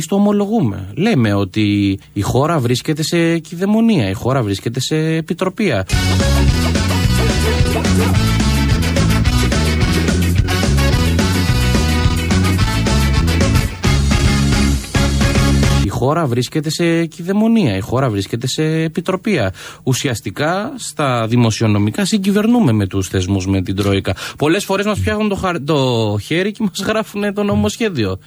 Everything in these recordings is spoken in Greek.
Εμείς το ομολογούμε. Λέμε ότι η χώρα βρίσκεται σε κυδαιμονία, η χώρα βρίσκεται σε επιτροπία. χώρα βρίσκεται σε κυδαιμονία, η χώρα βρίσκεται σε επιτροπία. Ουσιαστικά στα δημοσιονομικά συγκυβερνούμε με τους θεσμούς, με την Τρόικα. Πολλές φορές μας πιάνουν το, το χέρι και μας γράφουν το νομοσχέδιο.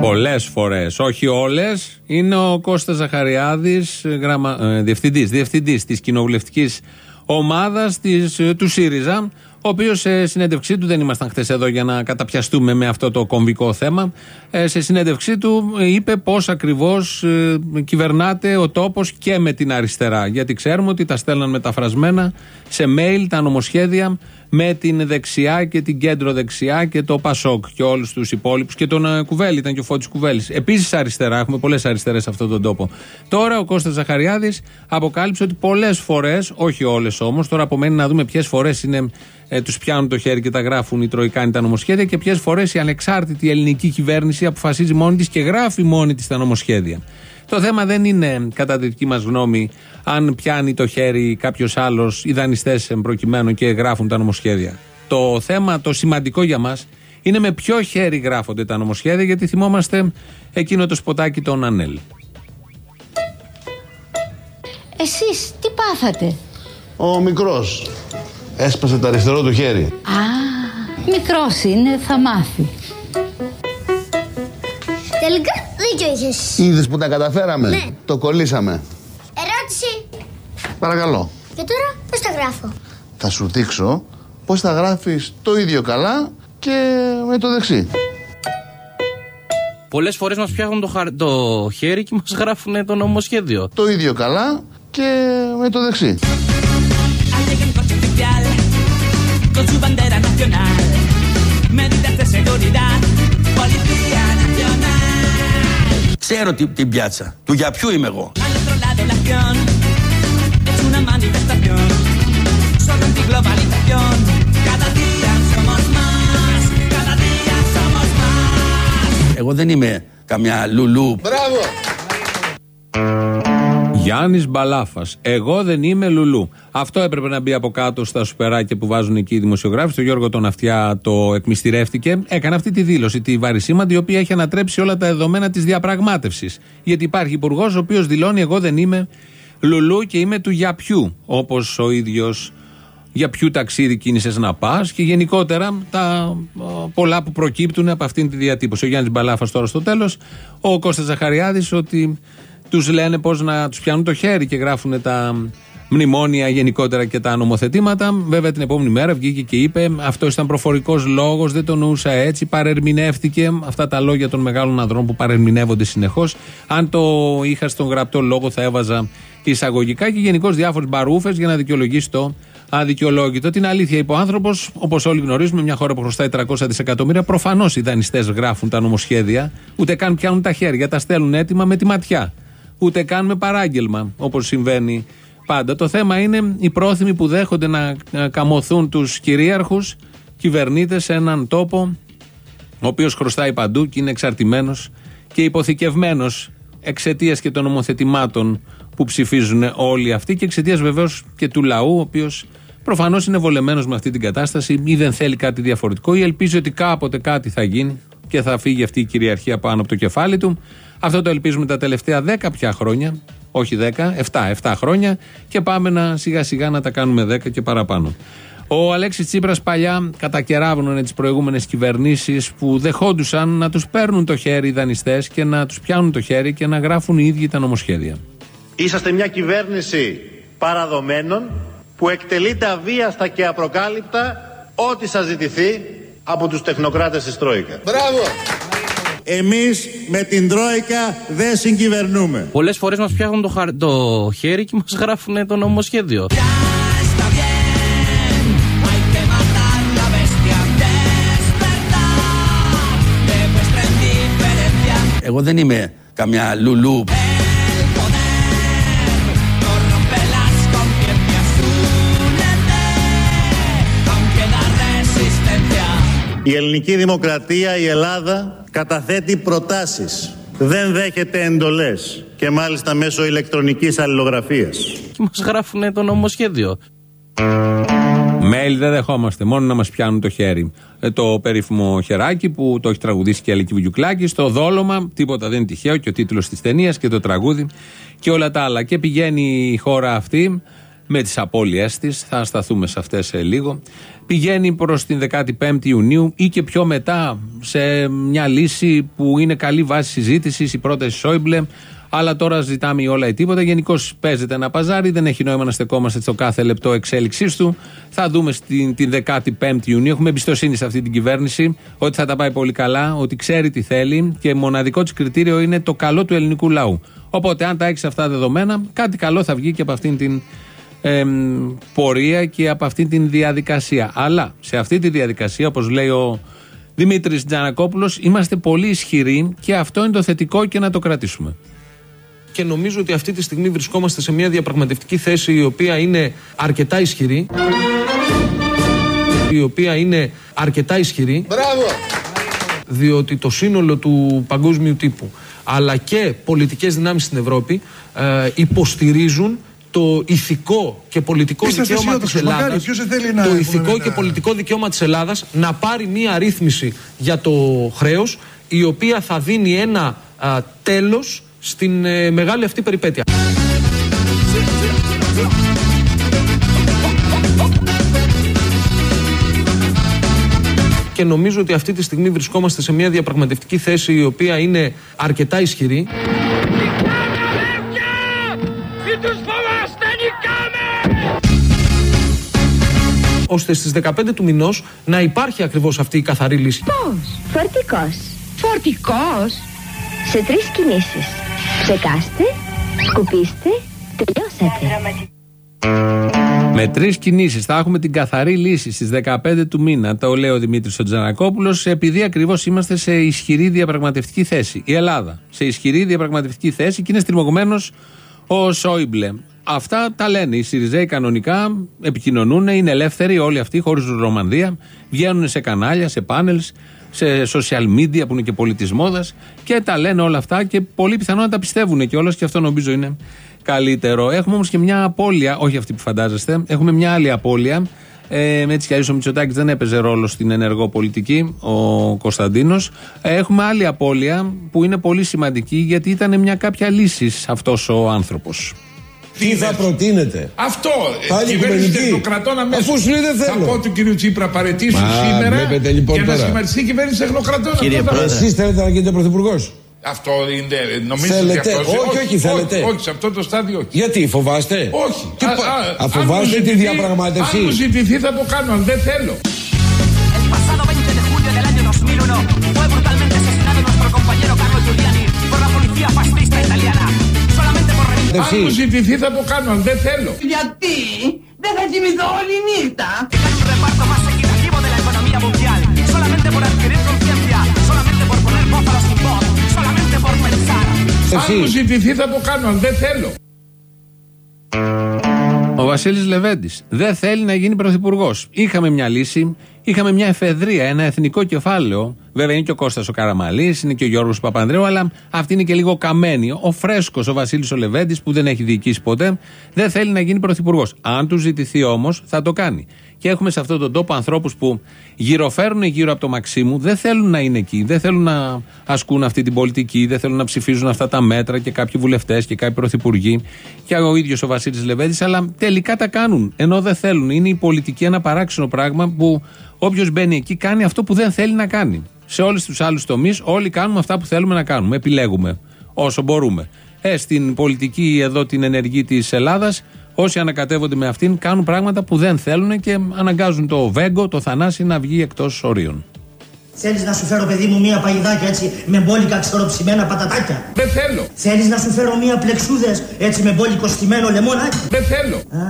Πολλές φορές, όχι όλες. Είναι ο Κώστας Ζαχαριάδης, γραμμα... ε, διευθυντής διευθυντής της κοινοβουλευτικής ομάδας ε, του ΣΥΡΙΖΑ, ο οποίος σε συνέντευξή του, δεν ήμασταν χθες εδώ για να καταπιαστούμε με αυτό το κομβικό θέμα, ε, σε συνέντευξή του είπε πώς ακριβώς ε, κυβερνάται ο τόπος και με την αριστερά. Γιατί ξέρουμε ότι τα στέλναν μεταφρασμένα σε mail τα νομοσχέδια με την δεξιά και την κέντρο δεξιά και το Πασόκ και όλους τους υπόλοιπους και τον ε, Κουβέλη, ήταν και ο Φώτης Κουβέλης. Επίσης αριστερά, έχουμε πολλές αριστερές σε αυτόν τον τόπο. Τώρα ο Κώστας Ζαχαριάδης αποκάλυψε ότι πολλές φορές, όχι όλες όμως, τώρα απομένει να δούμε ποιες φορές είναι ε, τους πιάνουν το χέρι και τα γράφουν οι Τροϊκάνοι τα νομοσχέδια και ποιες φορές η ανεξάρτητη ελληνική κυβέρνηση αποφασίζει μόνη της και γράφει μόνη της τα νομοσχέδια. Το θέμα δεν είναι, κατά τη δική μας γνώμη, αν πιάνει το χέρι κάποιος άλλος, οι δανειστές προκειμένου και γράφουν τα νομοσχέδια. Το θέμα, το σημαντικό για μας, είναι με ποιο χέρι γράφονται τα νομοσχέδια, γιατί θυμόμαστε εκείνο το σποτάκι των Ανέλ. Εσείς τι πάθατε; Ο μικρός έσπασε το αριστερό του χέρι. Α, μικρός είναι, θα μάθει. Τελικά δίκιο είχες. Είδες που τα καταφέραμε; Ναι. Το κολλήσαμε. Ερώτηση. Παρακαλώ. Και τώρα πώς τα γράφω; Θα σου δείξω πώς θα γράφεις το ίδιο καλά και με το δεξί. Πολλές φορές μας πιάνουν το, χαρ... το χέρι και μας γράφουν το νομοσχέδιο. Το ίδιο καλά και με το δεξί. Con su bandera nacional. Medidas de seguridad, Policía Nacional. Ξέρω τι, την πιάτσα. Του για ποιου είμαι εγώ. Al otro lado la acción es una manifestación sobre antiglobalización. Cada día somos más, cada día somos más. Εγώ δεν είμαι καμιά λουλού. Μπράβο! Γιάννης Μπαλάφας. Εγώ δεν είμαι λουλού. Αυτό έπρεπε να μπει από κάτω στα σουπεράκια που βάζουν εκεί οι δημοσιογράφοι. Το Γιώργο τον Αυτιά το εκμυστηρεύτηκε. Έκανε αυτή τη δήλωση, τη βαρισίμαντη, η οποία έχει ανατρέψει όλα τα δεδομένα της διαπραγμάτευσης. Γιατί υπάρχει υπουργός ο οποίος δηλώνει: Εγώ δεν είμαι λουλού και είμαι του για ποιου. Όπως ο ίδιος για ποιου ταξίδι κίνησες να πας και γενικότερα τα ο, πολλά που προκύπτουν από αυτήν τη διατύπωση. Ο Γιάννης Μπαλάφας τώρα στο τέλος, ο Κώστας Ζαχαριάδης ότι τους λένε πώς να τους πιάνουν το χέρι και γράφουν τα μνημόνια γενικότερα και τα νομοθετήματα. Βέβαια την επόμενη μέρα βγήκε και είπε αυτός ήταν προφορικός λόγος, δεν το νοούσα έτσι. Παρερμηνεύτηκε αυτά τα λόγια των μεγάλων ανδρών που παρερμηνεύονται συνεχώς. Αν το είχα στον γραπτό λόγο θα έβαζα εισαγωγικά και γενικώς διάφορες μπαρούφες για να δικαιολογήσει το αδικαιολόγητο. Την αλήθεια είπε ο άνθρωπος, όπως όλοι γνωρίζουμε, μια χώρα που χρωστάει 300 δισεκατομμύρια. Προφανώς οι δανειστές γράφουν τα νομοσχέδια, ούτε καν πιάνουν τα χέρια, τα στέλνουν έτοιμα με τη ματιά. Ούτε καν με παράγγελμα, όπως συμβαίνει πάντα. Το θέμα είναι οι πρόθυμοι που δέχονται να ε, καμωθούν τους κυρίαρχους κυβερνήτες σε έναν τόπο ο οποίος χρωστάει παντού και είναι εξαρτημένος και υποθηκευμένος εξαιτίας και των νομοθετημάτων που ψηφίζουν όλοι αυτοί και εξαιτίας βεβαίως και του λαού, ο οποίος προφανώς είναι βολεμένος με αυτή την κατάσταση ή δεν θέλει κάτι διαφορετικό ή ελπίζει ότι κάποτε κάτι θα γίνει και θα φύγει αυτή η κυριαρχία πάνω από το κεφάλι του. Αυτό το ελπίζουμε τα τελευταία 10 πια χρόνια, όχι 10, 7, 7 χρόνια και πάμε να σιγά σιγά να τα κάνουμε 10 και παραπάνω. Ο Αλέξης Τσίπρας παλιά κατακεράβωνε τις προηγούμενες κυβερνήσεις που δεχόντουσαν να τους παίρνουν το χέρι οι δανειστές και να τους πιάνουν το χέρι και να γράφουν οι ίδιοι τα νομοσχέδια. Είσαστε μια κυβέρνηση παραδομένων που εκτελείται αβίαστα και απροκάλυπτα ό,τι σας ζητηθεί από τους τεχνοκράτες της Τρόικα. Μπράβο! Εμείς με την Τρόικα δεν συγκυβερνούμε. Πολλές φορές μας πιάνουν το, χαρ... το χέρι και μας γράφουν το νομοσχέδιο. Ya está bien, hay que matar la bestia, despertar de vuestra indiferencia. Εγώ δεν είμαι καμιά λουλού. Η ελληνική δημοκρατία, η Ελλάδα, καταθέτει προτάσεις. Δεν δέχεται εντολές και μάλιστα μέσω ηλεκτρονικής αλληλογραφίας. Και μας γράφουν το νομοσχέδιο. Mail δεν δεχόμαστε, μόνο να μας πιάνουν το χέρι. Ε, το περίφημο χεράκι που το έχει τραγουδήσει και η Αλική Βουγιουκλάκη. Στο δόλωμα, τίποτα δεν είναι τυχαίο και ο τίτλος της ταινίας και το τραγούδι και όλα τα άλλα. Και πηγαίνει η χώρα αυτή με τις απώλειές της, θα σταθούμε σε αυτές σε λίγο. Πηγαίνει προς την 15η Ιουνίου ή και πιο μετά σε μια λύση που είναι καλή βάση συζήτησης, η πρόταση Σόιμπλε. Αλλά τώρα ζητάμε η όλα ή τίποτα. Γενικώς παίζεται ένα παζάρι, δεν έχει νόημα να στεκόμαστε στο κάθε λεπτό εξέλιξής του. Θα δούμε στην, την 15η Ιουνίου. Έχουμε εμπιστοσύνη σε αυτή την κυβέρνηση ότι θα τα πάει πολύ καλά, ότι ξέρει τι θέλει και μοναδικό της κριτήριο είναι το καλό του ελληνικού λαού. Οπότε, αν τα έχεις αυτά δεδομένα, κάτι καλό θα βγει και από αυτήν την εμ, πορεία και από αυτή την διαδικασία. Αλλά σε αυτή τη διαδικασία, όπως λέει ο Δημήτρης Τζανακόπουλος, είμαστε πολύ ισχυροί και αυτό είναι το θετικό και να το κρατήσουμε. και νομίζω ότι αυτή τη στιγμή βρισκόμαστε σε μια διαπραγματευτική θέση η οποία είναι αρκετά ισχυρή. Η οποία είναι αρκετά ισχυρή. Μπράβο! Διότι το σύνολο του παγκόσμιου τύπου αλλά και πολιτικές δυνάμεις στην Ευρώπη ε, υποστηρίζουν το ηθικό και πολιτικό Είσαστε δικαίωμα της αισιόδοξος, μακάρι, Ελλάδας ποιος δεν θέλει να το έχουμε ηθικό ένα- και πολιτικό δικαίωμα της Ελλάδας να πάρει μία ρύθμιση για το χρέος η οποία θα δίνει ένα α, τέλος στην ε, μεγάλη αυτή περιπέτεια. Και νομίζω ότι αυτή τη στιγμή βρισκόμαστε σε μια διαπραγματευτική θέση η οποία είναι αρκετά ισχυρή. Ώστε στις 15 του μηνός να υπάρχει ακριβώς αυτή η καθαρή λύση. Φορτικός. Φορτικός; Σε τρεις κινήσεις. Ψεκάστε, σκουπίστε, τελειώσατε. Με τρεις κινήσεις θα έχουμε την καθαρή λύση στις 15 του μήνα. Το λέει ο Δημήτρης Τζανακόπουλος, επειδή ακριβώς είμαστε σε ισχυρή διαπραγματευτική θέση. Η Ελλάδα σε ισχυρή διαπραγματευτική θέση και είναι στριμωγμένος ο Σόιμπλε. Αυτά τα λένε. Οι Σιριζέοι κανονικά επικοινωνούν, είναι ελεύθεροι όλοι αυτοί, χωρίς ρομανδία. Βγαίνουν σε κανάλια, σε πάνελς, σε social media που είναι και πολιτισμόδα και τα λένε όλα αυτά και πολύ πιθανό να τα πιστεύουν και και αυτό νομίζω είναι καλύτερο. Έχουμε όμως και μια απώλεια, όχι αυτή που φαντάζεστε, έχουμε μια άλλη απώλεια. Ε, έτσι κι αλλιώ ο Μητσοτάκης δεν έπαιζε ρόλο στην ενεργό πολιτική, ο Κωνσταντίνος. έχουμε άλλη απώλεια που είναι πολύ σημαντική γιατί ήταν μια κάποια λύση αυτός ο άνθρωπος. Τι θα προτείνετε; Αυτό. Πάλι κυβέρνηση οικουμενική. τεχνοκρατών αμέσως. Αφού σου λέει δεν θέλω. Θα πω του κύριου Τσίπρα παρετήσου Μα, σήμερα βλέπετε λοιπόν για να τώρα. σχηματιστεί η κυβέρνηση τεχνοκρατών. Κύριε Αυτό θα- Πρόεδρε. Εσείς θέλετε να γίνετε πρωθυπουργός; Αυτό είναι. Νομίζω Θέλετε. ότι αυτός- Όχι, όχι, θέλετε. Όχι, όχι, σε αυτό το στάδιο όχι. Γιατί, φοβάστε; Όχι. Τι Α- πα- α- Α, αν φοβάστε μου τη ζητηθεί- διαπραγμάτευση. Αν μου ζητηθεί θα το κάνω, αν δεν θέλω. Ακούσει τη φύση, αποκαλώ, αν δεν θέλω. Γιατί; Δεν έχει μισόλυντα. όλη είναι το πιο σημαντικό από την οικονομία. Αν δεν θέλω. Ο Βασίλης Λεβέντης δεν θέλει να γίνει πρωθυπουργός. Είχαμε μια λύση, είχαμε μια εφεδρεία, ένα εθνικό κεφάλαιο. Βέβαια είναι και ο Κώστας ο Καραμαλής, είναι και ο Γιώργος Παπανδρέου, αλλά αυτή είναι και λίγο καμένη. Ο φρέσκος ο Βασίλης ο Λεβέντης, που δεν έχει διοικήσει ποτέ, δεν θέλει να γίνει πρωθυπουργός. Αν του ζητηθεί όμως, θα το κάνει. Και έχουμε σε αυτόν τον τόπο ανθρώπους που γυροφέρουν γύρω από το Μαξίμου, δεν θέλουν να είναι εκεί, δεν θέλουν να ασκούν αυτή την πολιτική, δεν θέλουν να ψηφίζουν αυτά τα μέτρα και κάποιοι βουλευτές και κάποιοι πρωθυπουργοί και ο ίδιος ο Βασίλης Λεβέντης, αλλά τελικά τα κάνουν. Ενώ δεν θέλουν. Είναι η πολιτική ένα παράξενο πράγμα που όποιος μπαίνει εκεί κάνει αυτό που δεν θέλει να κάνει. Σε όλους τους άλλους τομείς, όλοι κάνουμε αυτά που θέλουμε να κάνουμε. Επιλέγουμε όσο μπορούμε. Ε, στην πολιτική εδώ την ενεργή της Ελλάδας, όσοι ανακατεύονται με αυτήν κάνουν πράγματα που δεν θέλουν και αναγκάζουν το Βέγκο, το Θανάση να βγει εκτός ορίων. Θέλεις να σου φέρω παιδί μου μία παγιδάκια έτσι με μπόλικα ξεροψημένα πατατάκια; Δεν θέλω. Θέλεις να σου φέρω μία πλεξούδες έτσι με μπόλικο στημένο λεμόνάκι. Δεν θέλω. Α,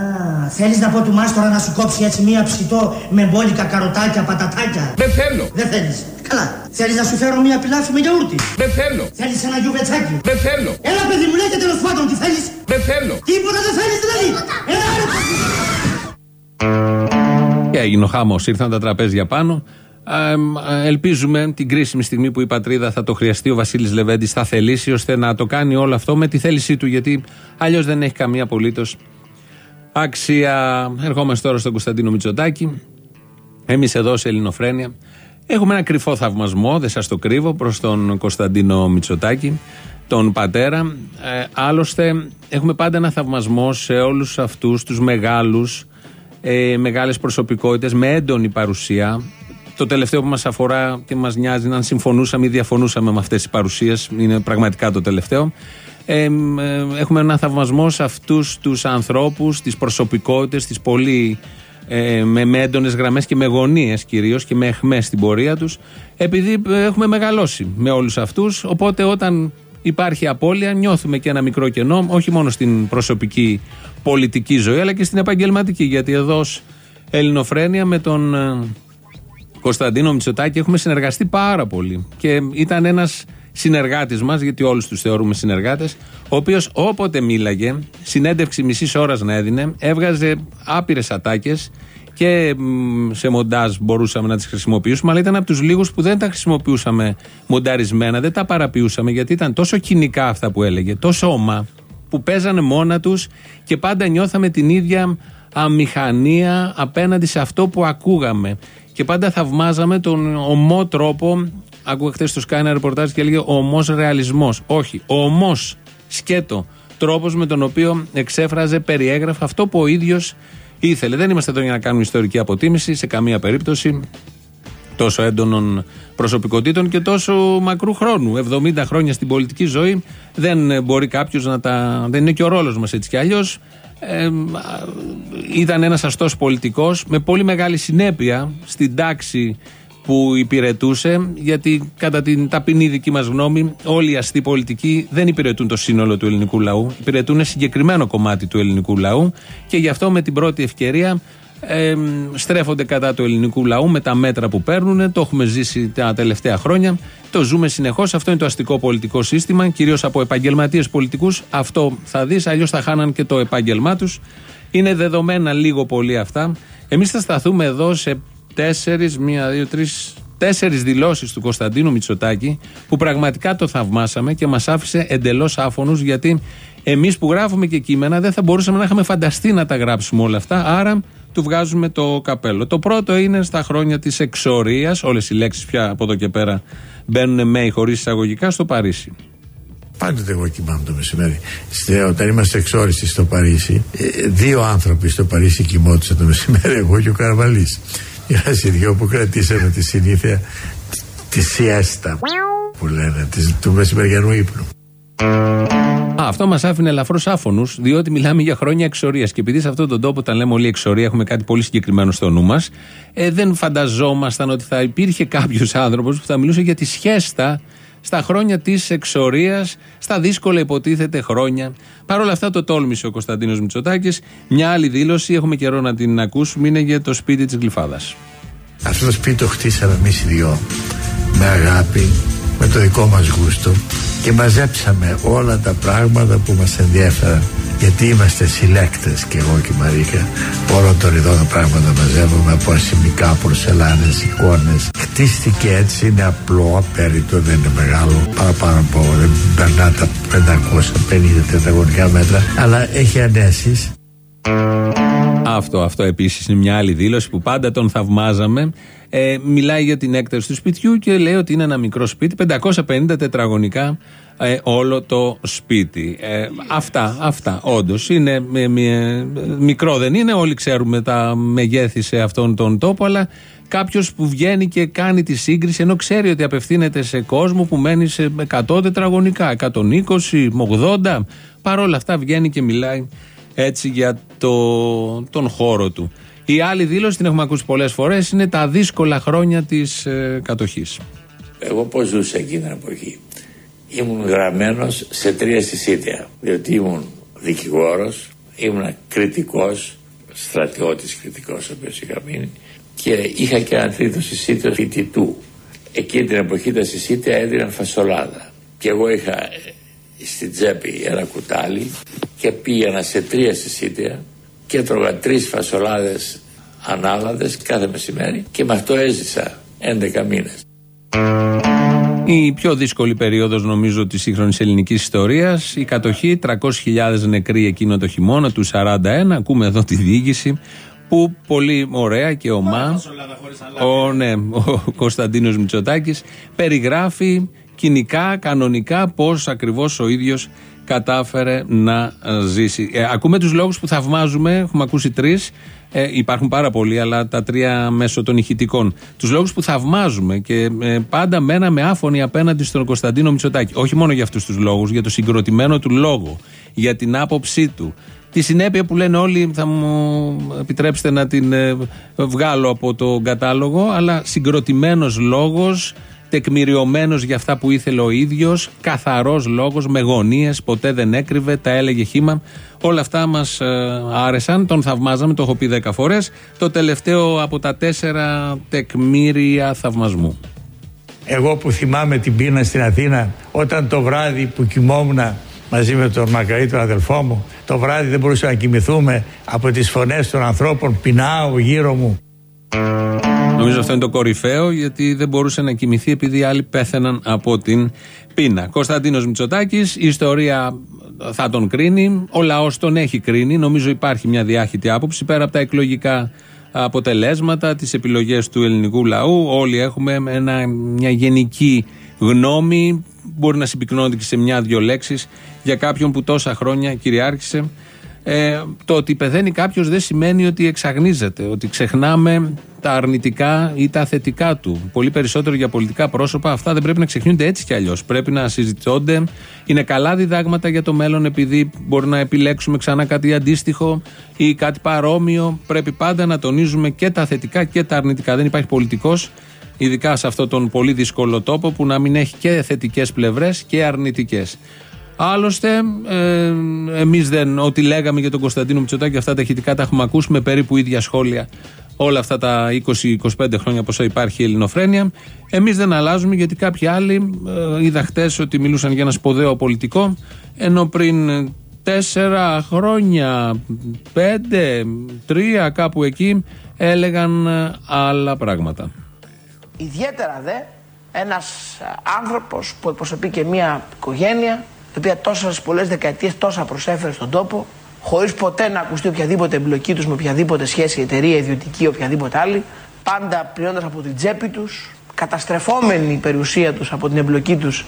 θέλεις να πω του μάστορα να σου κόψει έτσι μία ψητό με μπόλικα καροτάκια, πατατάκια; Δεν θέλω. Δεν θέλεις. Καλά. Θέλεις να σου φέρω μία πιλάφι με γιαούρτι; Δεν θέλω. Θέλεις ένα γιουβετσάκι; Δεν θέλω. Έλα παιδί μου λέγε τέλος πάντων τι θέλεις; Δεν θέλω. Τίποτα δεν θέλεις δηλαδή. Έλα ρε παιδί. Και έγινε ο χάμος. Ήρθαν τα τραπέζια πάνω. Ε, ε, ελπίζουμε την κρίσιμη στιγμή που η πατρίδα θα το χρειαστεί ο Βασίλης Λεβέντης θα θελήσει ώστε να το κάνει όλο αυτό με τη θέλησή του γιατί αλλιώς δεν έχει καμία απολύτως άξια. Ερχόμαστε τώρα στον Κωνσταντίνο Μητσοτάκη. Εμείς εδώ σε Ελληνοφρένια έχουμε ένα κρυφό θαυμασμό, δεν σας το κρύβω, προς τον Κωνσταντίνο Μητσοτάκη, τον πατέρα. Ε, άλλωστε έχουμε πάντα ένα θαυμασμό σε όλους αυτούς τους μεγάλους, ε, μεγάλες προσωπικότητες με έντονη παρουσία. Το τελευταίο που μας αφορά και μας νοιάζει είναι αν συμφωνούσαμε ή διαφωνούσαμε με αυτές τις παρουσίες, είναι πραγματικά το τελευταίο. Ε, ε, έχουμε ένα θαυμασμό σε αυτούς τους ανθρώπους, τις προσωπικότητες, τις πολύ ε, με, με έντονες γραμμές και με γωνίες κυρίως και με εχμέ στην πορεία τους, επειδή ε, έχουμε μεγαλώσει με όλους αυτούς. Οπότε όταν υπάρχει απώλεια, νιώθουμε και ένα μικρό κενό, όχι μόνο στην προσωπική πολιτική ζωή, αλλά και στην επαγγελματική. Γιατί εδώ, ως Ελληνοφρένια, με τον ε, Κωνσταντίνο Μητσοτάκη έχουμε συνεργαστεί πάρα πολύ. Και ήταν ένας συνεργάτης μας, γιατί όλους τους θεωρούμε συνεργάτες, ο οποίος όποτε μίλαγε, συνέντευξη μισής ώρας να έδινε, έβγαζε άπειρες ατάκες και μ, σε μοντάζ μπορούσαμε να τις χρησιμοποιήσουμε, αλλά ήταν από τους λίγους που δεν τα χρησιμοποιούσαμε μονταρισμένα, δεν τα παραποιούσαμε, γιατί ήταν τόσο κοινικά αυτά που έλεγε, τόσο ομά, που παίζανε μόνα τους και πάντα νιώθαμε την ίδια αμηχανία απέναντι σε αυτό που ακούγαμε. Και πάντα θαυμάζαμε τον ομό τρόπο. Άκουγα χθες στο Sky ένα ρεπορτάζ και έλεγε ομός ρεαλισμός. Όχι, ο ομός σκέτο τρόπος με τον οποίο εξέφραζε, περιέγραφε αυτό που ο ίδιος ήθελε. Δεν είμαστε εδώ για να κάνουμε ιστορική αποτίμηση σε καμία περίπτωση τόσο έντονων προσωπικότητων και τόσο μακρού χρόνου. 70 χρόνια στην πολιτική ζωή δεν μπορεί κάποιος να τα. Δεν είναι και ο ρόλος μας έτσι κι αλλιώς. Ε, ήταν ένας αστός πολιτικός με πολύ μεγάλη συνέπεια στην τάξη που υπηρετούσε γιατί κατά την ταπεινή δική μας γνώμη όλοι οι αστοί πολιτικοί δεν υπηρετούν το σύνολο του ελληνικού λαού υπηρετούν συγκεκριμένο κομμάτι του ελληνικού λαού και γι' αυτό με την πρώτη ευκαιρία ε, στρέφονται κατά του ελληνικού λαού με τα μέτρα που παίρνουν. Το έχουμε ζήσει τα τελευταία χρόνια. Το ζούμε συνεχώς. Αυτό είναι το αστικό πολιτικό σύστημα, κυρίως από επαγγελματίες πολιτικούς. Αυτό θα δεις, αλλιώς θα χάναν και το επάγγελμά τους. Είναι δεδομένα λίγο πολύ αυτά. Εμείς θα σταθούμε εδώ σε τέσσερις, μία, δύο, τρεις, τέσσερις δηλώσεις του Κωνσταντίνου Μητσοτάκη που πραγματικά το θαυμάσαμε και μας άφησε εντελώς άφωνους γιατί εμείς που γράφουμε και κείμενα δεν θα μπορούσαμε να είχαμε φανταστεί να τα γράψουμε όλα αυτά. Άρα του βγάζουμε το καπέλο. Το πρώτο είναι στα χρόνια της εξορίας. Όλες οι λέξεις πια από εδώ και πέρα μπαίνουν με ή χωρίς εισαγωγικά στο Παρίσι. Πάντοτε εγώ κοιμάμαι το μεσημέρι. Στε, όταν είμαστε εξόριστοι στο Παρίσι, ε, δύο άνθρωποι στο Παρίσι κοιμόντουσαν το μεσημέρι, εγώ και ο Καρβαλής. Είμαστε οι δυο που κρατήσαμε τη συνήθεια τη σιέστα που λένε, της, του μεσημεριανού ύπνου. Α, αυτό μας άφηνε ελαφρώς άφωνους, διότι μιλάμε για χρόνια εξορίας. Και επειδή σε αυτόν τον τόπο, όταν λέμε όλοι εξορία, έχουμε κάτι πολύ συγκεκριμένο στο νου μας, ε, δεν φανταζόμασταν ότι θα υπήρχε κάποιος άνθρωπος που θα μιλούσε για τη σχέστα στα χρόνια της εξορίας, στα δύσκολα υποτίθεται χρόνια. Παρ' όλα αυτά το τόλμησε ο Κωνσταντίνος Μητσοτάκης. Μια άλλη δήλωση, έχουμε καιρό να την ακούσουμε, είναι για το σπίτι της Γλυφάδας. Αυτό το σπίτι το χτίσαμε εμείς οι δυο με αγάπη, με το δικό μας γούστο και μαζέψαμε όλα τα πράγματα που μας ενδιαφέραν. Γιατί είμαστε συλλέκτες και εγώ και η Μαρίκα όλων των ειδών πράγματα μαζεύουμε από ασημικά, πορσελάνες, εικόνες. Χτίστηκε έτσι, είναι απλό, απέριτο, δεν είναι μεγάλο παραπάνω από δεν περνά τα 550 τετραγωνικά μέτρα αλλά έχει ανέσεις Αυτό, αυτό επίσης είναι μια άλλη δήλωση που πάντα τον θαυμάζαμε. Ε, μιλάει για την έκταση του σπιτιού και λέει ότι είναι ένα μικρό σπίτι, 550 τετραγωνικά ε, όλο το σπίτι. Ε, αυτά, αυτά. Όντως είναι με- με- μικρό, δεν είναι. Όλοι ξέρουμε τα μεγέθη σε αυτόν τον τόπο, αλλά κάποιος που βγαίνει και κάνει τη σύγκριση ενώ ξέρει ότι απευθύνεται σε κόσμο που μένει σε 100 τετραγωνικά, 120, 80. Παρ' όλα αυτά βγαίνει και μιλάει έτσι για το, τον χώρο του. Η άλλη δήλωση, την έχουμε ακούσει πολλές φορές, είναι τα δύσκολα χρόνια της ε, κατοχής. Εγώ πώς ζούσα εκείνη την εποχή. Ήμουν γραμμένος σε τρία συσίτια, διότι ήμουν δικηγόρος, ήμουν κριτικός, στρατιώτης κριτικός ο οποίος είχα μείνει και είχα και ένα τρίτο συσίτιο φοιτητού. Εκείνη την εποχή τα συσίτια έδιναν φασολάδα και εγώ είχα ε, στην τσέπη ένα κουτάλι και πήγαινα σε τρία συσίτια και έτρωγα τρεις φασολάδες ανάλαδες κάθε μεσημέρι και με αυτό έζησα 11 μήνες. Η πιο δύσκολη περίοδος νομίζω της σύγχρονης ελληνικής ιστορίας. Η κατοχή, 300.000 νεκροί εκείνο το χειμώνα του 41 Ακούμε εδώ τη διοίκηση που πολύ ωραία και ομά ο, ναι, ο Κωνσταντίνος Μητσοτάκης περιγράφει κοινικά, κανονικά πώς ακριβώς ο ίδιος κατάφερε να ε, ζήσει. Ε, ακούμε τους λόγους που θαυμάζουμε, έχουμε ακούσει τρεις ε, υπάρχουν πάρα πολλοί, αλλά τα τρία μέσω των ηχητικών. Τους λόγους που θαυμάζουμε και ε, πάντα μέναμε άφωνοι απέναντι στον Κωνσταντίνο Μητσοτάκη. Όχι μόνο για αυτούς τους λόγους, για το συγκροτημένο του λόγο, για την άποψή του. Τη συνέπεια που λένε όλοι, θα μου επιτρέψετε να την ε, βγάλω από το κατάλογο, αλλά συγκροτημένος λόγος τεκμηριωμένος για αυτά που ήθελε ο ίδιος, καθαρός λόγος, με γωνίες, ποτέ δεν έκρυβε, τα έλεγε χήμα. Όλα αυτά μας ε, άρεσαν, τον θαυμάζαμε, το έχω πει δέκα φορές. Το τελευταίο από τα τέσσερα τεκμήρια θαυμασμού. Εγώ που θυμάμαι την πείνα στην Αθήνα όταν το βράδυ που κοιμόμουν μαζί με τον Μακαή τον αδελφό μου το βράδυ δεν μπορούσαμε να κοιμηθούμε από τις φωνές των ανθρώπων πεινάω γύρω μου Νομίζω αυτό είναι το κορυφαίο γιατί δεν μπορούσε να κοιμηθεί επειδή άλλοι πέθαιναν από την πείνα. Κωνσταντίνος Μητσοτάκης, η ιστορία θα τον κρίνει, ο λαός τον έχει κρίνει, νομίζω υπάρχει μια διάχυτη άποψη πέρα από τα εκλογικά αποτελέσματα, τις επιλογές του ελληνικού λαού, όλοι έχουμε ένα, μια γενική γνώμη, μπορεί να συμπυκνώνεται και σε μια-δυο λέξεις για κάποιον που τόσα χρόνια κυριάρχησε ε, το ότι πεθαίνει κάποιος δεν σημαίνει ότι εξαγνίζεται, ότι ξεχνάμε τα αρνητικά ή τα θετικά του. Πολύ περισσότερο για πολιτικά πρόσωπα αυτά δεν πρέπει να ξεχνιούνται έτσι κι αλλιώς. Πρέπει να συζητώνται. Είναι καλά διδάγματα για το μέλλον, επειδή μπορεί να επιλέξουμε ξανά κάτι αντίστοιχο ή κάτι παρόμοιο. Πρέπει πάντα να τονίζουμε και τα θετικά και τα αρνητικά. Δεν υπάρχει πολιτικός, ειδικά σε αυτόν τον πολύ δύσκολο τόπο, που να μην έχει και θετικές πλευρές και αρνητικές. Άλλωστε, ε, εμείς δεν. Ό,τι λέγαμε για τον Κωνσταντίνο Μητσοτάκη, αυτά τα ηχητικά τα έχουμε ακούσει με περίπου ίδια σχόλια όλα αυτά τα 20-25 χρόνια πόσο υπάρχει η ελληνοφρένεια. Εμείς δεν αλλάζουμε γιατί κάποιοι άλλοι ε, είδα χτες ότι μιλούσαν για ένα σπουδαίο πολιτικό, ενώ πριν τέσσερα χρόνια, πέντε, τρία κάπου εκεί, έλεγαν ε, άλλα πράγματα. Ιδιαίτερα δε ένας άνθρωπος που εκπροσωπεί και μια οικογένεια η οποία τόσες πολλές δεκαετίες τόσα προσέφερε στον τόπο χωρίς ποτέ να ακουστεί οποιαδήποτε εμπλοκή τους με οποιαδήποτε σχέση, εταιρεία, ιδιωτική ή οποιαδήποτε άλλη πάντα πληρώνοντας από την τσέπη τους καταστρεφόμενη η περιουσία τους από την εμπλοκή τους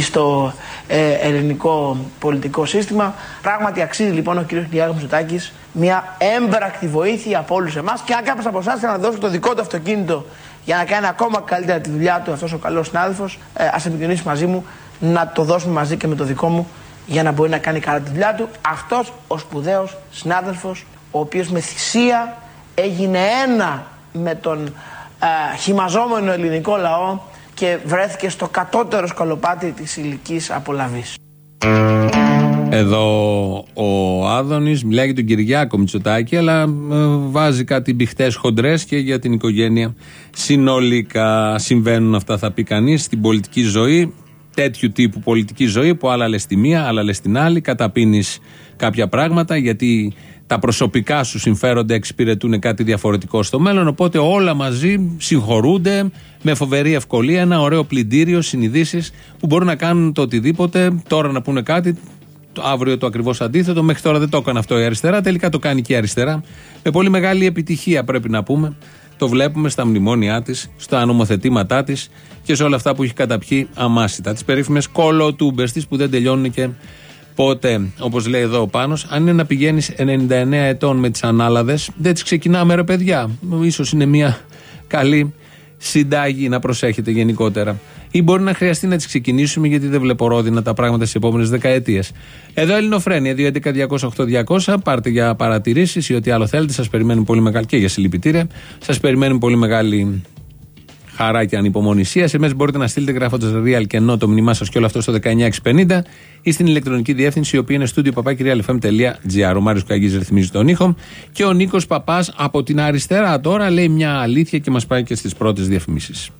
στο ε, ελληνικό πολιτικό σύστημα. Πράγματι αξίζει λοιπόν ο κ. Νιάρχος Μητσοτάκης μια έμπρακτη βοήθεια από όλους εμάς και αν κάποιος από εσάς θέλει να δώσει το δικό του αυτοκίνητο για να κάνει ακόμα καλύτερα τη δουλειά του αυτός ο καλός συνάδελφος, ε, ας επικοινωνήσει μαζί μου να το δώσουμε μαζί και με το δικό μου για να μπορεί να κάνει καλά τη δουλειά του. Αυτός ο σπουδαίος συνάδελφος, ο οποίος με θυσία έγινε ένα με τον α, χυμαζόμενο ελληνικό λαό και βρέθηκε στο κατώτερο σκαλοπάτι της ηλικής απολαβής. Εδώ ο Άδωνης μιλάει για τον Κυριάκο Μητσοτάκη, αλλά ε, βάζει κάτι μπιχτέ χοντρές και για την οικογένεια συνολικά. Συμβαίνουν αυτά, θα πει κανείς, στην πολιτική ζωή τέτοιου τύπου πολιτική ζωή που άλλα λες τη μία, άλλα λες την άλλη, καταπίνεις κάποια πράγματα γιατί τα προσωπικά σου συμφέροντα εξυπηρετούν κάτι διαφορετικό στο μέλλον. Οπότε όλα μαζί συγχωρούνται με φοβερή ευκολία. Ένα ωραίο πλυντήριο συνειδήσεις που μπορούν να κάνουν το οτιδήποτε. Τώρα να πούνε κάτι, αύριο το ακριβώς αντίθετο. Μέχρι τώρα δεν το έκανε αυτό η αριστερά. Τελικά το κάνει και η αριστερά. Με πολύ μεγάλη επιτυχία πρέπει να πούμε. Το βλέπουμε στα μνημόνια της, στα νομοθετήματά της και σε όλα αυτά που έχει καταπιεί αμάσιτα. Τις περίφημες κολοτούμπες τη που δεν τελειώνουν και ποτέ. Όπως λέει εδώ ο Πάνος, αν είναι να πηγαίνεις 99 ετών με τις ανάλαδες, δεν τις ξεκινάμε ρε παιδιά. σω είναι μια καλή συντάγη να προσέχετε γενικότερα. Ή μπορεί να χρειαστεί να τις ξεκινήσουμε γιατί δεν βλέπω ρόδινα τα πράγματα στις επόμενες δεκαετίες. Εδώ Ελληνοφρένια 2.11.208.200. Πάρτε για παρατηρήσεις ή ό,τι άλλο θέλετε. Σας περιμένουν πολύ μεγάλη και για συλληπιτήρια. Σας περιμένουν πολύ μεγάλη χαρά και ανυπομονησία. Σε μέσα μπορείτε να στείλετε γράφοντας real και ενώ το μνημά σας και όλο αυτό στο 19650 ή στην ηλεκτρονική διεύθυνση η οποία είναι στούντιο παπάκυριαλεφm.gr. Ο Μάριος Καγή ρυθμίζει τον ήχο και ο Νίκος Παπάς από την αριστερά τώρα λέει μια αλήθεια και μας πάει και στις πρώτες διαφημίσεις.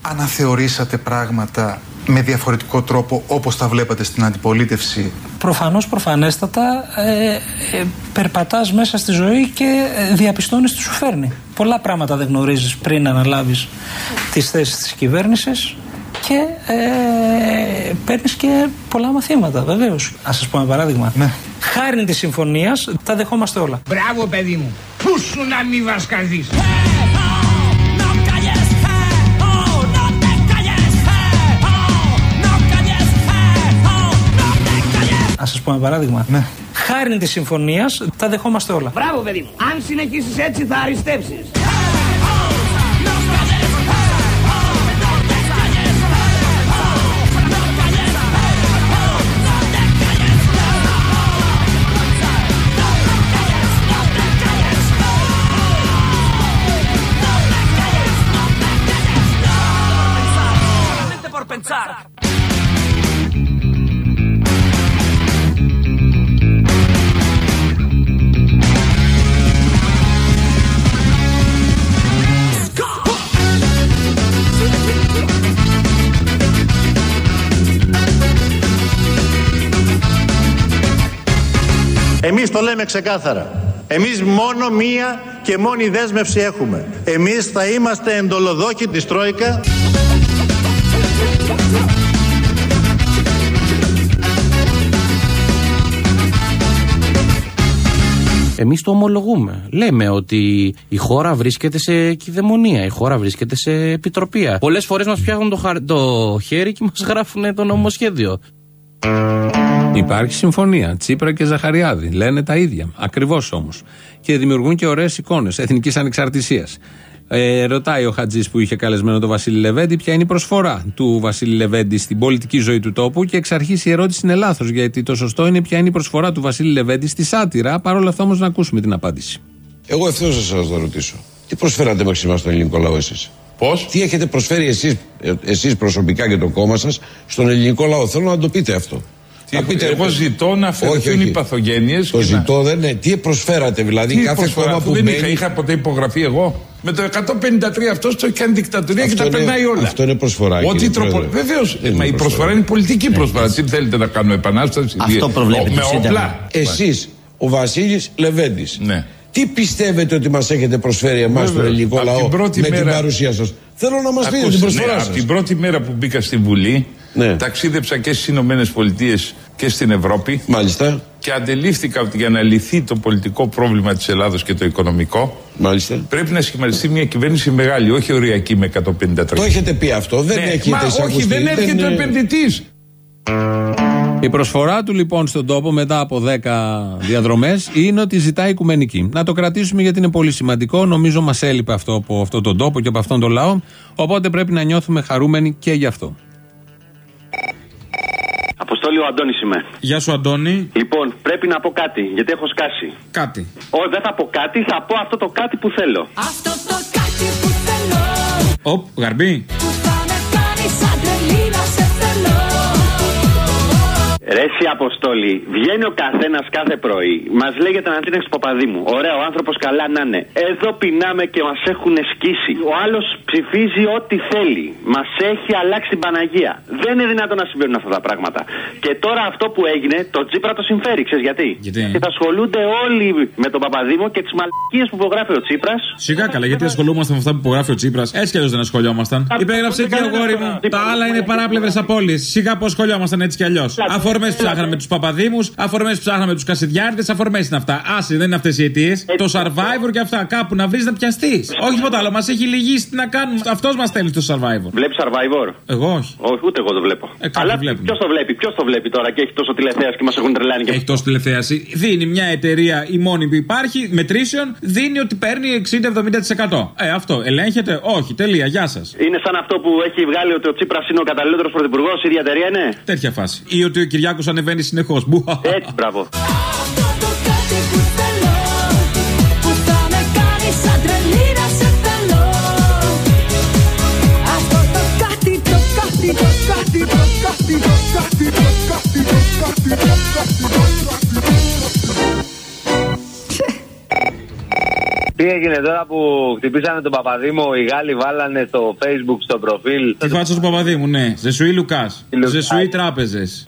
Αναθεωρήσατε πράγματα με διαφορετικό τρόπο όπως τα βλέπατε στην αντιπολίτευση; Προφανώς, προφανέστατα, ε, ε, περπατάς μέσα στη ζωή και ε, διαπιστώνεις τι σου φέρνει. Πολλά πράγματα δεν γνωρίζεις πριν αναλάβεις τις θέσεις της κυβέρνησης και ε, παίρνεις και πολλά μαθήματα βεβαίως. Ας σας πω ένα παράδειγμα. Ναι. Χάρη της συμφωνίας τα δεχόμαστε όλα. Μπράβο παιδί μου. Πού σου να μην βασκαδείς. Ας σας πω ένα παράδειγμα. Ναι. Χάρη της συμφωνίας τα δεχόμαστε όλα. Μπράβο, παιδί μου. Αν συνεχίσεις έτσι θα αριστεύσεις. Εμείς το λέμε ξεκάθαρα. Εμείς μόνο μία και μόνη δέσμευση έχουμε. Εμείς θα είμαστε εντολοδόχοι της Τρόικα. Εμείς το ομολογούμε. Λέμε ότι η χώρα βρίσκεται σε κυδαιμονία, η χώρα βρίσκεται σε επιτροπία. Πολλές φορές μας πιάνουν το, χαρ- το χέρι και μας γράφουν το νομοσχέδιο. Υπάρχει συμφωνία. Τσίπρα και Ζαχαριάδη. Λένε τα ίδια. Ακριβώς όμως. Και δημιουργούν και ωραίες εικόνες εθνικής ανεξαρτησίας. Ε, ρωτάει ο Χατζής που είχε καλεσμένο τον Βασίλη Λεβέντη ποια είναι η προσφορά του Βασίλη Λεβέντη στην πολιτική ζωή του τόπου και εξ αρχής η ερώτηση είναι λάθος γιατί το σωστό είναι ποια είναι η προσφορά του Βασίλη Λεβέντη στη σάτυρα. Παρ' όλα αυτά όμως να ακούσουμε την απάντηση. Εγώ ευθέω θα σας το ρωτήσω. Τι προσφέρατε μέχρι σήμερα στον ελληνικό λαό εσείς; Πώς; Τι έχετε προσφέρει εσείς εσείς προσωπικά και το κόμμα σας στον ελληνικό λαό; Θέλω να το πείτε αυτό. Τι, εγώ ζητώ να αφαιρεθούν οι παθογένειες Το και να- ζητώ δεν είναι. Τι προσφέρατε δηλαδή. Τι κάθε προσφορά, κόμμα αφού που δεν μπαίνει. είχα, είχα ποτέ υπογραφεί εγώ. Με το 153 αυτό το έκανε δικτατορία και Αυτό τα είναι- περνάει όλα. αυτό είναι προσφορά, Ό,τι κύριε τροπο... Πρόεδρε. Βεβαίως. Δεν είναι Μα η προσφορά. προσφορά είναι πολιτική προσφορά. Τι θέλετε να κάνουμε επανάσταση; Αυτό Ο- προβλέπει Με το Σύνταγμα. όπλα. Εσείς, ο Βασίλης Λεβέντης. Ναι. Τι πιστεύετε ότι μας έχετε προσφέρει εμάς τον Βέβαια. ελληνικό Απ' λαό την πρώτη με την μέρα- παρουσία σας; Θέλω να μας πείτε Ακούστε, την προσφορά ναι, σας. Από την πρώτη μέρα που μπήκα στη Βουλή, ταξίδεψα και στις Ηνωμένες Πολιτείες και στην Ευρώπη. Μάλιστα. Και αντελήφθηκα ότι για να λυθεί το πολιτικό πρόβλημα της Ελλάδος και το οικονομικό. Μάλιστα. Πρέπει να σχηματιστεί μια κυβέρνηση μεγάλη, όχι οριακή με 153. Το έχετε πει αυτό. Δεν Ναι, έχετε μα όχι, εισακουστεί. δεν έρχεται ο είναι- επενδυτής. Η προσφορά του λοιπόν στον τόπο μετά από 10 διαδρομές είναι ότι ζητάει οικουμενική. Να το κρατήσουμε γιατί είναι πολύ σημαντικό. Νομίζω μας έλειπε αυτό από αυτόν τον τόπο και από αυτόν τον λαό. Οπότε πρέπει να νιώθουμε χαρούμενοι και γι' αυτό. Αποστόλη, ο Αντώνης είμαι. Γεια σου, Αντώνη. Λοιπόν, πρέπει να πω κάτι, γιατί έχω σκάσει. Κάτι. Όχι, δεν θα πω κάτι, θα πω αυτό το κάτι που θέλω. Αυτό το κάτι που θέλω Οπ, γαρμπή. Που θα με κάνει σαν τρελή να σε θέλω Ρε εσύ Αποστόλη, βγαίνει ο καθένας κάθε πρωί, μας λέει για τον Αντίνεξ Παπαδήμου. Ωραία, ο άνθρωπος καλά να είναι. Εδώ πεινάμε και μας έχουν σκίσει. Ο άλλος ψηφίζει ό,τι θέλει. Μας έχει αλλάξει την Παναγία. Δεν είναι δυνατόν να συμβαίνουν αυτά τα πράγματα. Και τώρα αυτό που έγινε, το Τσίπρα το συμφέρει, ξέρεις γιατί; Γιατί; Και θα ασχολούνται όλοι με τον Παπαδήμο και τις μαλακίες που υπογράφει ο Τσίπρας. Σιγά καλά, γιατί ασχολούμαστε με αυτά που υπογράφει ο Τσίπρας. Έτσι κι αλλιώ δεν ασχολιόμασταν. Υπέγραψε και ο γόρι μου. Τα άλλα είναι παράπλευρες απώλειες. Σιγά που ασχολιόμασταν έτσι κι αλλιώς. Αφορμές ψάχναμε τους Παπαδήμους, αφορμές ψάχναμε τους Κασιδιάρδε, αφορμές είναι αυτά. Άσε, δεν είναι αυτές οι αιτίες. Το survivor και αυτά. Κάπου να βρεις να πιαστείς. Όχι τίποτα άλλο, μας έχει λυγίσει τι να κάνουμε. Αυτός μας στέλνει το survivor. Βλέπεις Survivor; Εγώ όχι. Όχι, ούτε εγώ το βλέπω. Ε, κάποιοι Αλλά βλέπουν. ποιος το βλέπει, ποιος το βλέπει τώρα και έχει τόσο τηλεθέαση και μας έχουν τρελάνει και Έχει τόσο τηλεθέαση. Δίνει μια εταιρεία, η μόνη που υπάρχει, μετρήσεων, δίνει ότι παίρνει 60-70%. Ε, αυτό ελέγχεται; Όχι, τελεία, γεια σας. Είναι σαν αυτό που έχει βγάλει ότι ο Τσίπρας είναι ο καταλληλότερος πρωθυπουργός, η ίδια εταιρεία είναι; Τέτοια φάση. Ή ότι ο Κυριάκος Κυριάκο ανεβαίνει συνεχώς. Έτσι, μπράβο. Τι έγινε τώρα που χτυπήσανε τον Παπαδήμο, οι Γάλλοι βάλανε στο facebook, στο προφίλ. Τη φάτσα του Παπαδήμου, ναι. Ζεσουή Λουκάς. Ζεσουή Τράπεζες.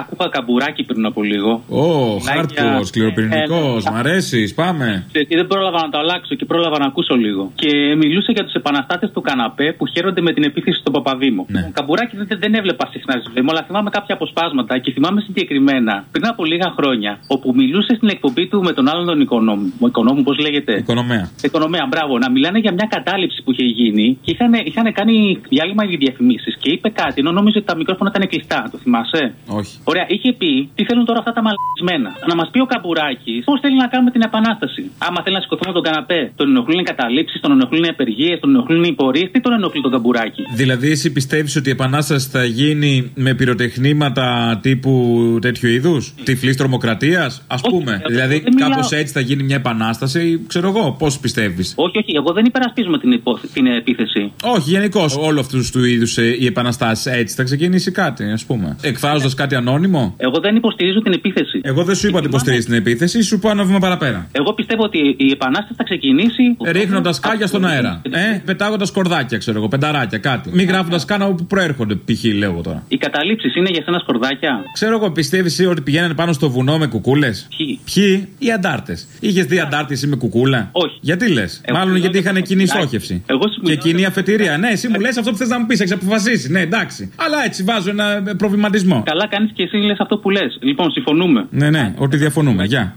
Άκουγα καμπουράκι πριν από λίγο. Ω, Μιλάει χάρτο, για- σκληροπυρηνικός, Ε, μ' αρέσεις, πάμε. Και δεν πρόλαβα να το αλλάξω και πρόλαβα να ακούσω λίγο. Και μιλούσε για τους επαναστάτες του καναπέ που χαίρονται με την επίθεση στον Παπαδήμο. Ναι. Καμπουράκι δεν, δεν έβλεπα συχνά στη ζωή μου, αλλά θυμάμαι κάποια αποσπάσματα και θυμάμαι συγκεκριμένα πριν από λίγα χρόνια όπου μιλούσε στην εκπομπή του με τον άλλον τον οικονόμου. Οικονόμου, πώς λέγεται; Οικονομέα. Οικονομέα, μπράβο. Να μιλάνε για μια κατάληψη που είχε γίνει και είχαν, είχαν κάνει διάλειμμα για διαφημίσεις και είπε κάτι ενώ νόμιζε ότι τα μικρόφωνα ήταν κλειστά. Το θυμάσαι; Όχι. Ωραία, είχε πει τι θέλουν τώρα αυτά τα μαλακισμένα. Να μας πει ο Καμπουράκης πώς θέλει να κάνουμε την επανάσταση. Άμα θέλει να σηκωθούμε τον καναπέ, τον ενοχλούν οι καταλήψει, τον ενοχλούν οι απεργίες, τον ενοχλούν οι πορείε, τι τον ενοχλεί τον Καμπουράκη; Δηλαδή, εσύ πιστεύεις ότι η επανάσταση θα γίνει με πυροτεχνήματα τύπου τέτοιου είδους, τυφλής τρομοκρατίας, ας πούμε. Δηλαδή, δεν μιλάω- κάπως έτσι θα γίνει μια επανάσταση, ξέρω εγώ, πώς πιστεύεις; Όχι, όχι, εγώ δεν υπερασπίζομαι την, υπό- την επίθεση. Όχι, γενικώς, όλο αυτούς τους είδους οι επαναστάσεις έτσι θα ξεκινήσει κάτι, ας πούμε. Εκφράζοντας κάτι ανώνυμο. Εγώ δεν υποστηρίζω την επίθεση. Εγώ δεν σου είπα ότι υποστηρίζει την επίθεση, σου πάω ένα βήμα παραπέρα. Εγώ πιστεύω ότι η επανάσταση θα ξεκινήσει. Ρίχνοντας κάγια στον αέρα. Ε, πετάγοντας κορδάκια, ξέρω εγώ, πενταράκια, κάτι. Μην γράφοντας καν από που προέρχονται, π.χ. λέω εγώ τώρα. Οι καταλήψεις είναι για σένα σκορδάκια; Ξέρω εγώ, πιστεύεις εσύ ότι πηγαίνανε πάνω στο βουνό με κουκούλες; Ποιοι; Ποιοι; Οι αντάρτες. Είχες δει αντάρτη εσύ με κουκούλα; Όχι. Γιατί λες; Εγώ Μάλλον μιλάω γιατί για είχαν το κοινή κουκουλάκι. στόχευση. Εγώ σου Και μιλάω κοινή για- αφετηρία. Ναι, εσύ μου λες αυτό που θες να μου πεις, έχεις αποφασίσει. Ναι, εντάξει. Αλλά έτσι βάζω ένα ε, προβληματισμό. Καλά κάνεις και εσύ λες αυτό που λες. Λοιπόν, συμφωνούμε. Ναι, ναι, ότι διαφωνούμε. Γεια.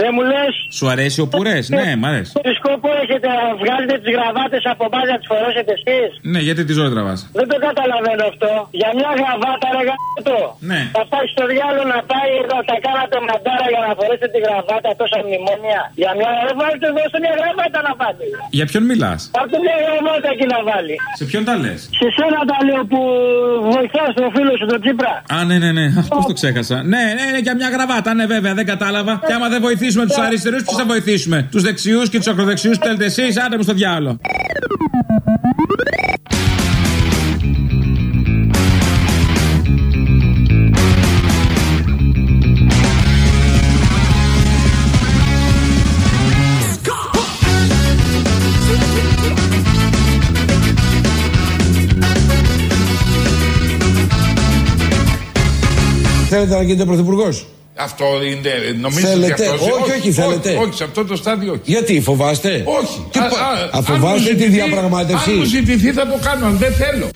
Δεν μου λες. Σου αρέσει ο πουρές, ναι, μ' αρέσει. Τι σκοπό έχετε να βγάλετε τις γραβάτες από μπάζα να τις φορέσετε εσείς; Ναι, γιατί τη ζωή τραβάς. Δεν το καταλαβαίνω αυτό. Για μια γραβάτα, ρε γαμώτο. Ναι. Θα πάει στο διάλογο να πάει εδώ, θα κάνατε μαντάρα για να φορέσετε τη γραβάτα τόσα μνημόνια. Για μια ρε βάλτε δώστε μια γραβάτα να πάτε. Για ποιον μιλάς; Πάρτε μια γραβάτα εκεί να βάλει. Σε ποιον τα λες; Σε σένα τα λέω που βοηθάς τον φίλο σου τον Τσίπρα. Α, ναι, ναι, ναι. Πώ το ξέχασα. Ναι, ναι, ναι, για μια γραβάτα, ναι, βέβαια, δεν κατάλαβα. Και άμα δεν βοηθήσουμε τους αριστερούς, ποιους θα βοηθήσουμε; Τους δεξιούς και τους ακροδεξιούς που θέλετε εσείς, άντε μου στο διάλογο. Θέλετε να γίνετε πρωθυπουργός; Αυτό είναι. Νομίζω Θέλετε; ότι αυτός- Όχι, όχι, θέλετε. Όχι, όχι, σε αυτό το στάδιο όχι. Γιατί, φοβάστε; Όχι. Τι Α, πα- α, Α, αν φοβάστε μου τη ζητηθεί- διαπραγμάτευση; Αν μου ζητηθεί θα το κάνω, αν δεν θέλω.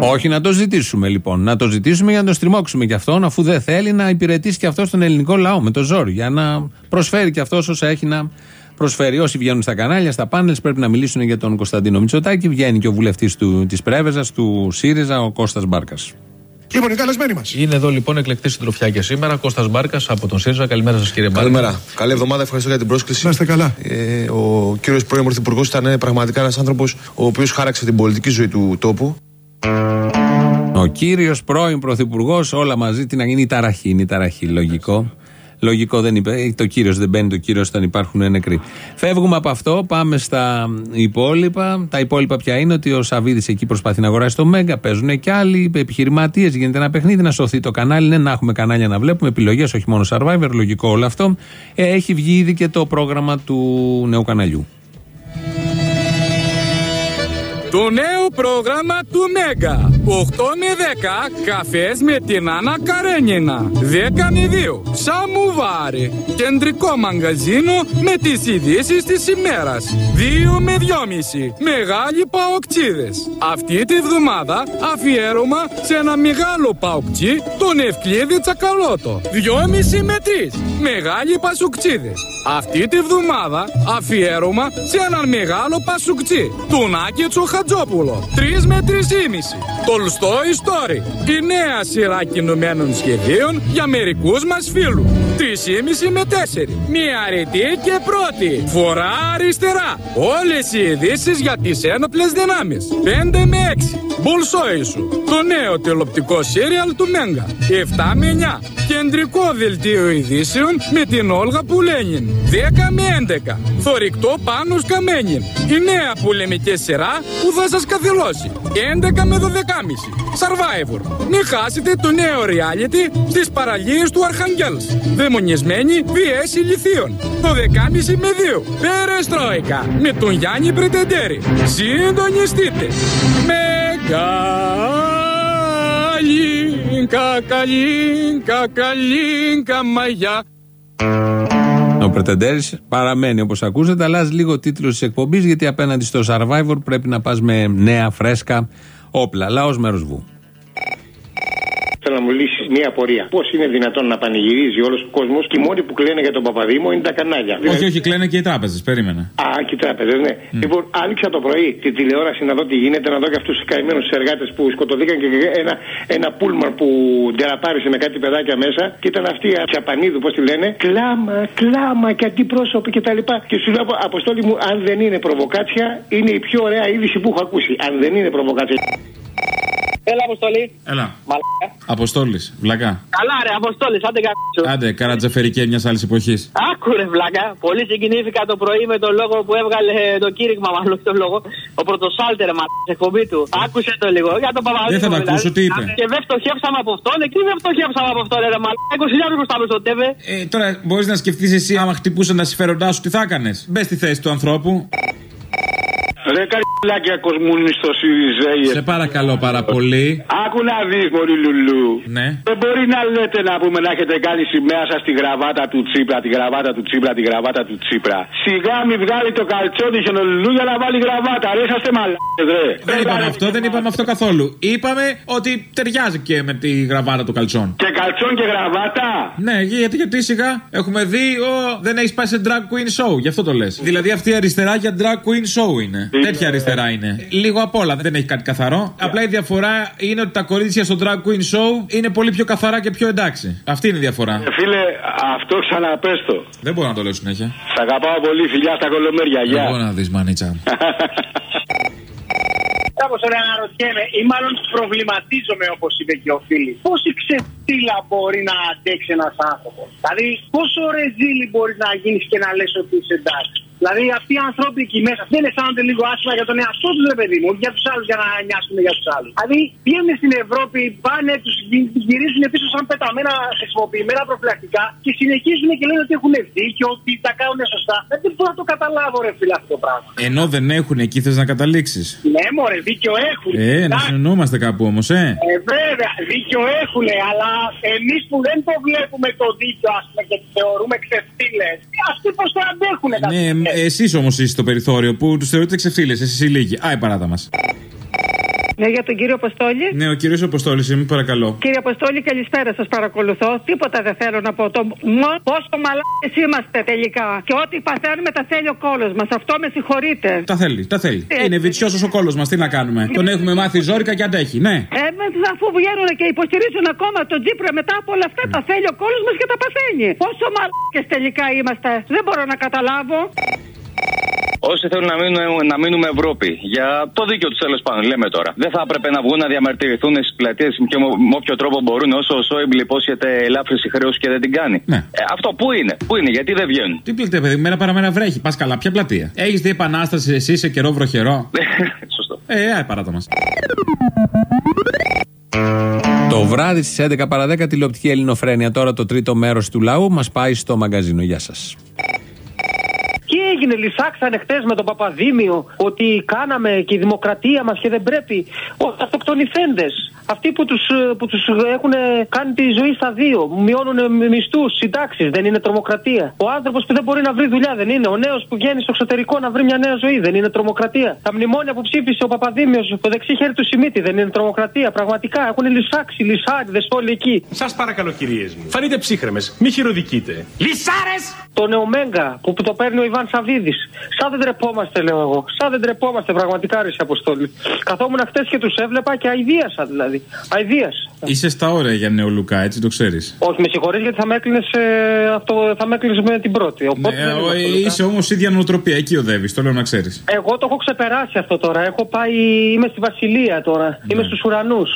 Όχι να το ζητήσουμε λοιπόν. Να το ζητήσουμε για να το στριμώξουμε κι αυτόν, αφού δεν θέλει να υπηρετήσει κι αυτό τον ελληνικό λαό με το ζόρι. Για να προσφέρει κι αυτός όσα έχει να προσφέρει. Όσοι βγαίνουν στα κανάλια, στα πάνελ, πρέπει να μιλήσουν για τον Κωνσταντίνο Μητσοτάκη. Βγαίνει και ο βουλευτής της Πρέβεζας, του ΣΥΡΙΖΑ, ο Κώστας Μπάρκας. Λοιπόν, οι καλεσμένοι μας. Είναι εδώ λοιπόν εκλεκτή συντροφιά και σήμερα. Κώστας Μπάρκας από τον ΣΥΡΙΖΑ. Καλημέρα σας, κύριε Μπάρκα. Καλημέρα. Καλή εβδομάδα, ευχαριστώ για την πρόσκληση. Να είστε καλά. Ε, ο κύριος πρώην Πρωθυπουργός ήταν πραγματικά ένας άνθρωπος ο οποίος χάραξε την πολιτική ζωή του τόπου. Ο κύριος πρώην πρωθυπουργός, όλα μαζί, τι να γίνει, η ταραχή. Είναι η ταραχή, λογικό. Λογικό δεν είπε. Το κύριος δεν μπαίνει το κύριος όταν υπάρχουν νεκροί. Φεύγουμε από αυτό, πάμε στα υπόλοιπα. Τα υπόλοιπα πια είναι ότι ο Σαββίδης εκεί προσπαθεί να αγοράσει το Μέγκα. Παίζουν και άλλοι επιχειρηματίες. Γίνεται ένα παιχνίδι να σωθεί το κανάλι. Ναι, να έχουμε κανάλια να βλέπουμε. Επιλογές, όχι μόνο survivor. Λογικό όλο αυτό. Ε, έχει βγει ήδη και το πρόγραμμα του νέου καναλιού. Το νέο πρόγραμμα του Μέγκα. 8 με 10 καφές με την Άννα Καρένινα. 10 με 2 σαμουβάρι. Κεντρικό μαγκαζίνο με τις ειδήσεις της ημέρας. 2 με 2,5 μεγάλοι παοκτσίδες. Αυτή τη βδομάδα αφιέρωμα σε ένα μεγάλο παοκτσί τον Ευκλήδη Τσακαλώτο. 2,5 με 3 μεγάλοι πασουκτσίδες. Αυτή τη βδομάδα αφιέρωμα σε έναν μεγάλο πασουκτσί, τον Άκη Τσοχατζόπουλο. 3 με 3,5. Τολστόι Story. Η νέα σειρά κινουμένων σχεδίων για μερικούς μας φίλους. 3,5 με 4. Μία αρετή και πρώτη. Φορά αριστερά. Όλες οι ειδήσεις για τις ένοπλες δυνάμεις. 5 με 6. Μπολσόι σου. Το νέο τηλεοπτικό σύριαλ του Μέγκα. 7 με 9. Κεντρικό δελτίο ειδήσεων με την Όλγα Πουλένιν. 10 με 11. Θορυκτό πάνω Καμένιν. Η νέα πολεμική σειρά που θα σας καθυλώσει. 11 με 12,5. Survivor. Μην χάσετε το νέο reality στις παραλίες του Αρχαγγέλς. 13 Δαιμονιασμένοι VS ηλικίων. Το 10.30 με 2. Περεστρόικα. Με τον Γιάννη Πρετεντέρη. Συντονιστείτε. Μεγαλίνκα, καλίνκα, καλίνκα, μαγιά. Ο Πρετεντέρης παραμένει όπως ακούσατε, αλλάζει λίγο τίτλο της εκπομπής γιατί απέναντι στο survivor πρέπει να πας με νέα φρέσκα όπλα. Λαός μέρος βου. Θέλω να μου λύσει μια απορία. Πώς είναι δυνατόν να πανηγυρίζει όλος ο κόσμος και οι μόνοι που κλαίνε για τον Παπαδήμο είναι τα κανάλια. Όχι, όχι, κλαίνε και οι τράπεζες. Περίμενα. Α, και οι τράπεζες, ναι. Λοιπόν, άνοιξα το πρωί τη τηλεόραση να δω τι γίνεται, να δω και αυτούς τους καημένους εργάτε που σκοτωθήκαν και ένα, ένα πούλμαν που ντεραπάρισε με κάτι παιδάκια μέσα και ήταν αυτή η Τσαπανίδου, πώς τη λένε. Κλάμα, κλάμα και αντιπρόσωποι κτλ. Και, τα λοιπά. και σου λέω, Αποστόλη μου, αν δεν είναι προβοκάτσια, είναι η πιο ωραία είδηση που έχω ακούσει. Αν δεν είναι προβοκάτσια. Έλα, Αποστολή. Έλα. Μαλάκα. Αποστόλης, βλακά. Καλά, ρε, Αποστόλης, άντε κάτω. Άντε, καρατζαφερικέ μια άλλη εποχής. Άκουρε, βλάκα. Πολύ συγκινήθηκα το πρωί με το λόγο που έβγαλε το κήρυγμα, μάλλον το λόγο. Ο πρωτοσάλτερ, μα εκπομπή του. Άκουσε το λίγο για τον Παπαδάκη. Δεν θα το ακούσω, τι είπε; Και δεν φτωχεύσαμε από αυτόν, εκεί δεν φτωχεύσαμε από αυτόν, ρε, μαλάκα. 20.000 μπροστά στο ΤΕΒΕ. Ε, τώρα μπορείς να σκεφτείς εσύ, άμα χτυπούσαν τα συμφέροντά σου, τι θα έκανες; Μπες στη θέση του ανθρώπου. Ρε καριολάκια κοσμούνιστο Σιριζέιε. Σε παρακαλώ πάρα πολύ. Άκου να δεις, Μωρή Λουλού. Ναι. Δεν μπορεί να λέτε να πούμε να έχετε κάνει σημαία σας τη γραβάτα του Τσίπρα, τη γραβάτα του Τσίπρα, τη γραβάτα του Τσίπρα. Σιγά μη βγάλει το καλτσόνι και Λουλού για να βάλει γραβάτα. Ρε, είσαστε μαλάκες, ρε. Δεν είπαμε αυτό, δεν είπαμε αυτό καθόλου. Είπαμε ότι ταιριάζει και με τη γραβάτα του καλτσόν. Και καλτσόν και γραβάτα. Ναι, γιατί, γιατί σιγά έχουμε δει, ο, δεν έχεις πάει σε drag queen show, γι' αυτό το λες. Δηλαδή αυτή η αριστερά για drag queen show είναι. Τέτοια αριστερά είναι. Λίγο απ' όλα, δεν έχει κάτι καθαρό. Απλά η διαφορά είναι ότι τα κορίτσια στο drag queen show είναι πολύ πιο καθαρά και πιο εντάξει. Αυτή είναι η διαφορά. Ε, φίλε, αυτό ξαναπέστο. Δεν μπορώ να το λέω συνέχεια. Σ' αγαπάω πολύ, φιλιά στα κολομέρια. Γεια. Δεν μπορώ να δεις μανίτσα. μου. Κάπω ωραία αναρωτιέμαι, ή μάλλον προβληματίζομαι όπως είπε και ο φίλη. Πόση ξεφτύλα μπορεί να αντέξει ένας άνθρωπος; Δηλαδή, πόσο ρεζίλι μπορείς να γίνεις και να λες ότι είσαι εντάξει; Δηλαδή, αυτοί οι άνθρωποι εκεί μέσα δεν αισθάνονται λίγο άσχημα για τον εαυτό τους, ρε παιδί μου, όχι για τους άλλους για να νοιάσουν για τους άλλους. Δηλαδή, πηγαίνουν στην Ευρώπη, πάνε, τους γυρίζουν πίσω σαν πεταμένα χρησιμοποιημένα προφυλακτικά και συνεχίζουν και λένε ότι έχουν δίκιο, ότι τα κάνουν σωστά. Ε, Δεν μπορώ να το καταλάβω, ρε φίλε, αυτό το πράγμα. Ενώ δεν έχουν εκεί θες να καταλήξεις. Ναι, μωρέ, δίκιο έχουν. Ε, να Εντάξει. συνεννοούμαστε κάπου όμως, ε. Ε, βέβαια, δίκιο έχουν, αλλά εμείς που δεν το βλέπουμε το δίκιο, ας πούμε, και τις θεωρούμε ξεφτύλες, αυτοί πώ το αντέχουν, Ναι, εσείς όμως είστε στο περιθώριο που τους θεωρείτε ξεφύλες, εσείς οι λίγοι. Άι παράτα μας. Ναι, για τον κύριο Αποστόλη. Ναι, ο κύριος Αποστόλης, είμαι παρακαλώ. Κύριε Αποστόλη, καλησπέρα. Σας παρακολουθώ. Τίποτα δεν θέλω να πω. Το μόνο πόσο μαλάκες είμαστε τελικά. Και ό,τι παθαίνουμε τα θέλει ο κόλος μας. Αυτό με συγχωρείτε. Τα θέλει, τα θέλει. Ε, Είναι βιτσιόσο ο κόλος μας, τι να κάνουμε; Τον έχουμε μάθει ζόρικα και αντέχει, ναι. Ε, με- αφού βγαίνουν και υποστηρίζουν ακόμα τον Τζίπρα μετά από όλα αυτά, τα θέλει ο κόλος μας και τα παθαίνει. Πόσο μαλάκες τελικά είμαστε. Δεν μπορώ να καταλάβω. Όσοι θέλουν να μείνουμε, να μείνουμε Ευρώπη, για το δίκιο τους τέλος πάντων, λέμε τώρα. Δεν θα έπρεπε να βγουν να διαμαρτυρηθούν στις πλατείες και με με όποιο τρόπο μπορούν, όσο ο Σόιμπλ υπόσχεται ελάφρυνση χρέωση και δεν την κάνει. Ναι. Ε, αυτό πού είναι, πού είναι, γιατί δεν βγαίνουν; Τι πλατεία, παιδί, μέρα παραμένα βρέχει. Πας καλά, ποια πλατεία; Έχεις δει επανάσταση εσύ σε καιρό βροχερό; Σωστό. Ε, άι παράτα μας. Το βράδυ στις 11 παρα 10 τηλεοπτική Ελληνοφρένεια. Τώρα το τρίτο μέρος του λαού μας πάει στο μαγκαζίνο. Γεια σας. Τι έγινε, λυσάξανε χτες με τον Παπαδήμιο ότι κάναμε και η δημοκρατία μας και δεν πρέπει. Ο αυτοκτονηθέντες. Αυτοί που τους που τους έχουν κάνει τη ζωή στα δύο. Μειώνουν μισθούς, συντάξεις. Δεν είναι τρομοκρατία. Ο άνθρωπος που δεν μπορεί να βρει δουλειά δεν είναι. Ο νέος που βγαίνει στο εξωτερικό να βρει μια νέα ζωή δεν είναι τρομοκρατία. Τα μνημόνια που ψήφισε ο Παπαδήμιος, το δεξί χέρι του Σιμίτη δεν είναι τρομοκρατία. Πραγματικά έχουν λυσάξει, λυσάριδε όλοι εκεί. Σας παρακαλώ, κυρίες μου. Φανείτε ψύχρεμες. Μη χειροδικείτε. Λυσάρες! Τον Νεομέγκα που, που το παίρνει ο Ιβάν Σαββίδης. Σαν δεν τρεπόμαστε, λέω εγώ. Σαν δεν τρεπόμαστε, πραγματικά ρε σε αποστόλη. Καθόμουν χτες και τους έβλεπα και αηδίασα δηλαδή. Αηδίασα. Είσαι στα όρια για νέο Λουκά, έτσι το ξέρεις. Όχι, με συγχωρείς γιατί θα με έκλεινες, ε, αυτό, θα με έκλεινες με την πρώτη. Οπότε δεν είμαι στο Λουκά. είσαι όμως ίδια νοοτροπία, εκεί οδεύεις, το λέω να ξέρεις. Εγώ το έχω ξεπεράσει αυτό τώρα. Έχω πάει, είμαι στη Βασιλεία τώρα. Είμαι στους ουρανούς.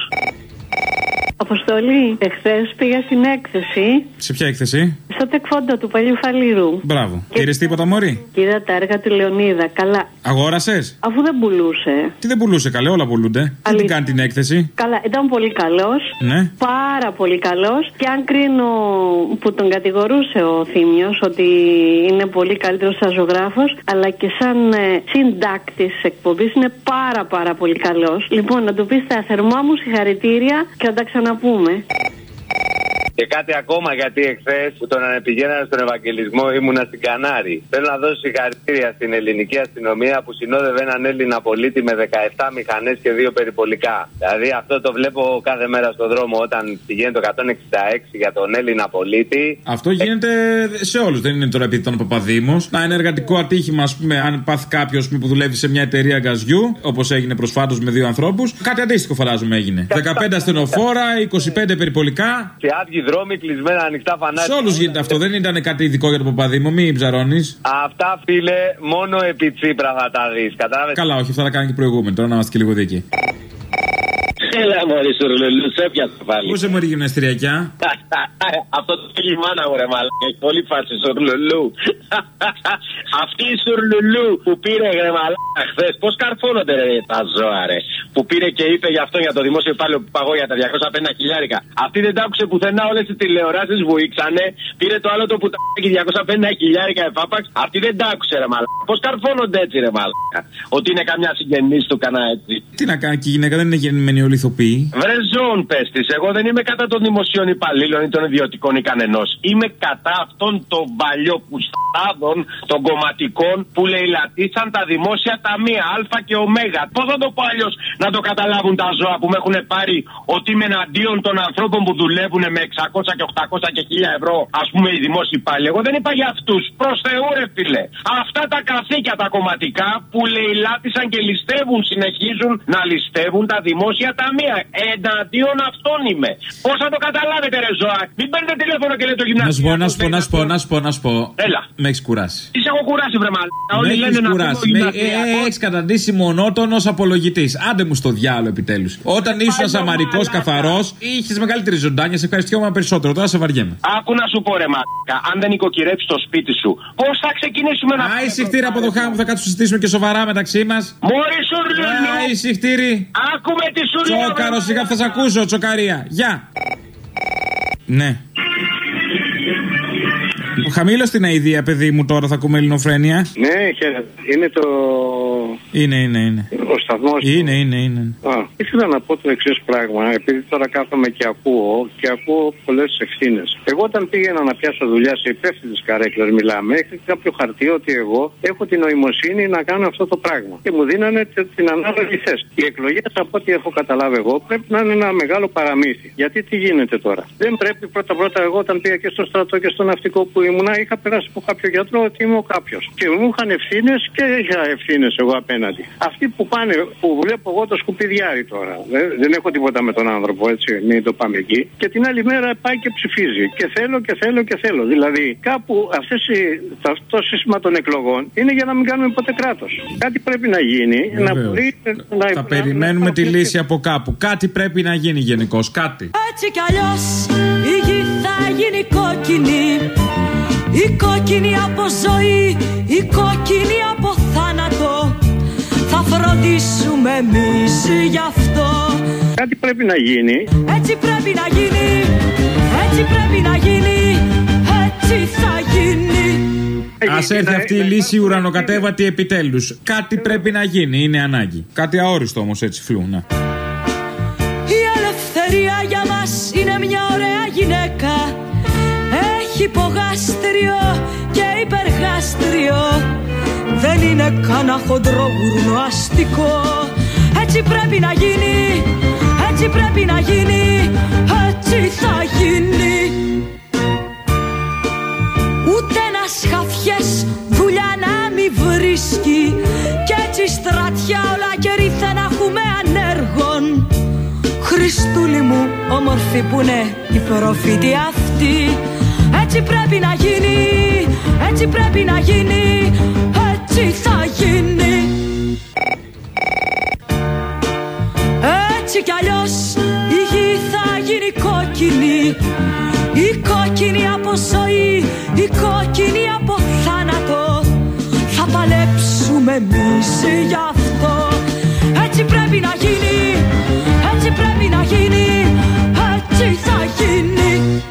Αποστολή, εχθές πήγα στην έκθεση Σε ποια έκθεση; Στο τεκφόντο του παλιού φαλήρου. Μπράβο. Πήρε τίποτα, Μωρή. Κοίτα τα έργα του Λεωνίδα. Καλά. Αγόρασες; Αφού δεν πουλούσε. Τι δεν πουλούσε, καλέ, όλα πουλούνται. Τι την κάνει την έκθεση; Καλά, ήταν πολύ καλός. Ναι. Πάρα πολύ καλός. Και αν κρίνω που τον κατηγορούσε ο Θήμιος ότι είναι πολύ καλύτερος σαν ζωγράφος, αλλά και σαν ε, συντάκτης τη εκπομπής είναι πάρα πάρα πολύ καλός. Λοιπόν, να του πεις τα θερμά μου συγχαρητήρια και να τα ξαναπούμε. Και κάτι ακόμα γιατί εχθές που τον ανεπηγαίνανε στον Ευαγγελισμό ήμουνα στην Κανάρη. Θέλω να δώσω συγχαρητήρια στην ελληνική αστυνομία που συνόδευε έναν Έλληνα πολίτη με 17 μηχανές και δύο περιπολικά. Δηλαδή αυτό το βλέπω κάθε μέρα στον δρόμο όταν πηγαίνει το 166 για τον Έλληνα πολίτη. Αυτό γίνεται σε όλους. Δεν είναι τώρα επειδή ήταν ο Παπαδήμος. Να είναι εργατικό ατύχημα, ας πούμε, αν πάθει κάποιος που δουλεύει σε μια εταιρεία γκαζιού, όπως έγινε προσφάτως με δύο ανθρώπους. Κάτι αντίστοιχο φαντάζομαι έγινε. 15 ασθενοφόρα, 25 περιπολικά. Και άδειοι δρόμοι, κλεισμένα ανοιχτά φανάρια. Σε όλους γίνεται αυτό. Δεν ήταν κάτι ειδικό για τον Παπαδήμο. Μην ψαρώνεις. Αυτά φίλε μόνο επί Τσίπρα θα τα δεις. Κατάλαβες; Καλά, όχι, αυτά τα κάνει και προηγούμενο. Τώρα να είμαστε και λίγο δίκαιοι. Έλα μωρή σουρλουλού, σε έπιασε πάλι. Πού σε μωρή γυμναστηριακιά; Αυτό το έχει η μάνα μου ρε μαλάκα, έχει πολύ φάση σουρλουλού. Αυτή η σουρλουλού που πήρε ρε μαλάκα χθες, πώς καρφώνονται ρε τα ζώα ρε. Που πήρε και είπε για αυτό για το δημόσιο υπάλληλο που παγώ για τα 250 χιλιάρικα. Αυτή δεν τα άκουσε πουθενά όλες τις τηλεοράσεις που ήξανε. Πήρε το άλλο το που τα 250 χιλιάρικα εφάπαξ. Αυτή δεν τα άκουσε ρε μαλάκα. Πώς καρφώνονται έτσι ρε μαλάκα. Ότι είναι καμιά συγγενής του κανένα έτσι. Τι να κάνει και η γυναίκα δεν είναι γεννημένη όλοι ηθοποιοί. Βρε ζώων πέστη. Εγώ δεν είμαι κατά των δημοσίων υπαλλήλων ή των ιδιωτικών ή κανενός. Είμαι κατά αυτών των παλιοπουστάδων των κομματικών που λαιλατίσαν τα δημόσια ταμεία Α και Ω. Πώς θα το πω αλλιώς να το καταλάβουν τα ζώα που με έχουν πάρει ότι είμαι εναντίον των ανθρώπων που δουλεύουν με 600 και 800 και 1000 ευρώ, ας πούμε, οι δημόσιοι υπάλληλοι. Εγώ δεν είπα για αυτούς. Προς Θεού, ρε φίλε. Αυτά τα καθήκια τα κομματικά που λαιλάτισαν και ληστεύουν, συνεχίζουν να ληστεύουν τα δημόσια ταμεία. Εναντίον αυτών είμαι. Πώς θα το καταλάβετε, ρε ζώα. Μην παίρνετε τηλέφωνο και λέτε το Να γυμνάσιο. σου πω, να σου πω, να σου πω, να σου πω, να σου πω. Έλα. Με έχεις κουράσει. Τις σε έχω κουράσει, βρε μάλλον. Με Όλοι λένε έχει να κουράσει. πούμε Με, γυμναστηριακό. ε, έχεις καταντήσει μονότονος απολογητής. Άντε μου στο διάλογο επιτέλους. Όταν ήσουν σαμαρικός καθαρός, είχες μεγαλύτερη ζωντάνια, σε ευχαριστιόμουν περισσότερο. Τώρα σε βαριέμαι. Άκου να σου πω ρε μαλάκα, αν δεν οικοκυρέψεις το σπίτι σου, πώς θα ξεκινήσουμε να. Α, ησυχτήρι από το χάμο, θα κάτσουμε να συζητήσουμε και σοβαρά μεταξύ μας. Μόρι σου Α, ησυχτήρι. Άκουμε τι σου λέω. Τσόκαρος, σιγά θα σε ακούσω, τσοκαρία. Γεια. Ναι. Χαμήλω την αηδία, παιδί μου, τώρα θα ακούμε ελληνοφρένεια. Ναι, χαίρετε. Είναι το. Είναι, είναι, είναι. Ο σταθμός. Είναι, είναι, είναι. Α, ήθελα να πω το εξής πράγμα, επειδή τώρα κάθομαι και ακούω και ακούω πολλές ευθύνες. Εγώ όταν πήγαινα να πιάσω δουλειά σε υπεύθυνες καρέκλες, μιλάμε, είχα κάποιο χαρτί ότι εγώ έχω την νοημοσύνη να κάνω αυτό το πράγμα. Και μου δίνανε τε- την ανάλογη θέση. Οι εκλογές, από ό,τι έχω καταλάβει εγώ, πρέπει να είναι ένα μεγάλο παραμύθι. Γιατί τι γίνεται τώρα; Δεν πρέπει πρώτα-πρώτα εγώ όταν πήγα και στο στρατό και στο ναυτικό που ήμουνα, είχα περάσει από κάποιο γιατρό ότι είμαι ο κάποιος. Και μου είχαν ευθύνες και είχα ευθύνες εγώ απέναντι. Αυτοί που πάνε, που βλέπω εγώ το σκουπιδιάρι τώρα. Δεν, δεν έχω τίποτα με τον άνθρωπο, έτσι, μην το πάμε εκεί. Και την άλλη μέρα πάει και ψηφίζει. Και θέλω και θέλω και θέλω. Δηλαδή, κάπου αυτές οι, το, το σύστημα των εκλογών είναι για να μην κάνουμε ποτέ κράτος. Κάτι πρέπει να γίνει, να Βεβαίως. μπορεί να Θα περιμένουμε τη λύση από κάπου. Κάτι πρέπει να γίνει γενικώς. Κάτι. Έτσι κι αλλιώς η γη θα γίνει κόκκινη Η κόκκινη από ζωή, η κόκκινη από θάνατο Θα φροντίσουμε εμείς γι' αυτό Κάτι πρέπει να γίνει. Έτσι πρέπει να γίνει, έτσι πρέπει να γίνει Έτσι θα γίνει Α έρθει αυτή η λύση ουρανοκατέβατη επιτέλου. Κάτι πρέπει να γίνει, είναι ανάγκη. Κάτι αόριστο όμω έτσι φλού. να. Η ελευθερία για μας είναι μια ωραία γυναίκα Έχει υπογάστριο είναι κανένα χοντρό γουρνό αστικό. Έτσι πρέπει να γίνει, έτσι πρέπει να γίνει Έτσι θα γίνει. Ούτε να σχαφιές δουλειά να μη βρίσκει. Κι έτσι στρατιά όλα και ρίθε να έχουμε ανέργων. Χριστούλη μου όμορφη που είναι η προφήτη αυτή. Έτσι πρέπει να γίνει, έτσι πρέπει να γίνει έτσι θα γίνει. Έτσι κι αλλιώς η γη θα γίνει κόκκινη. Η κόκκινη από ζωή, η κόκκινη από θάνατο. Θα παλέψουμε εμείς γι' αυτό. Έτσι πρέπει να γίνει, έτσι πρέπει να γίνει Έτσι θα γίνει.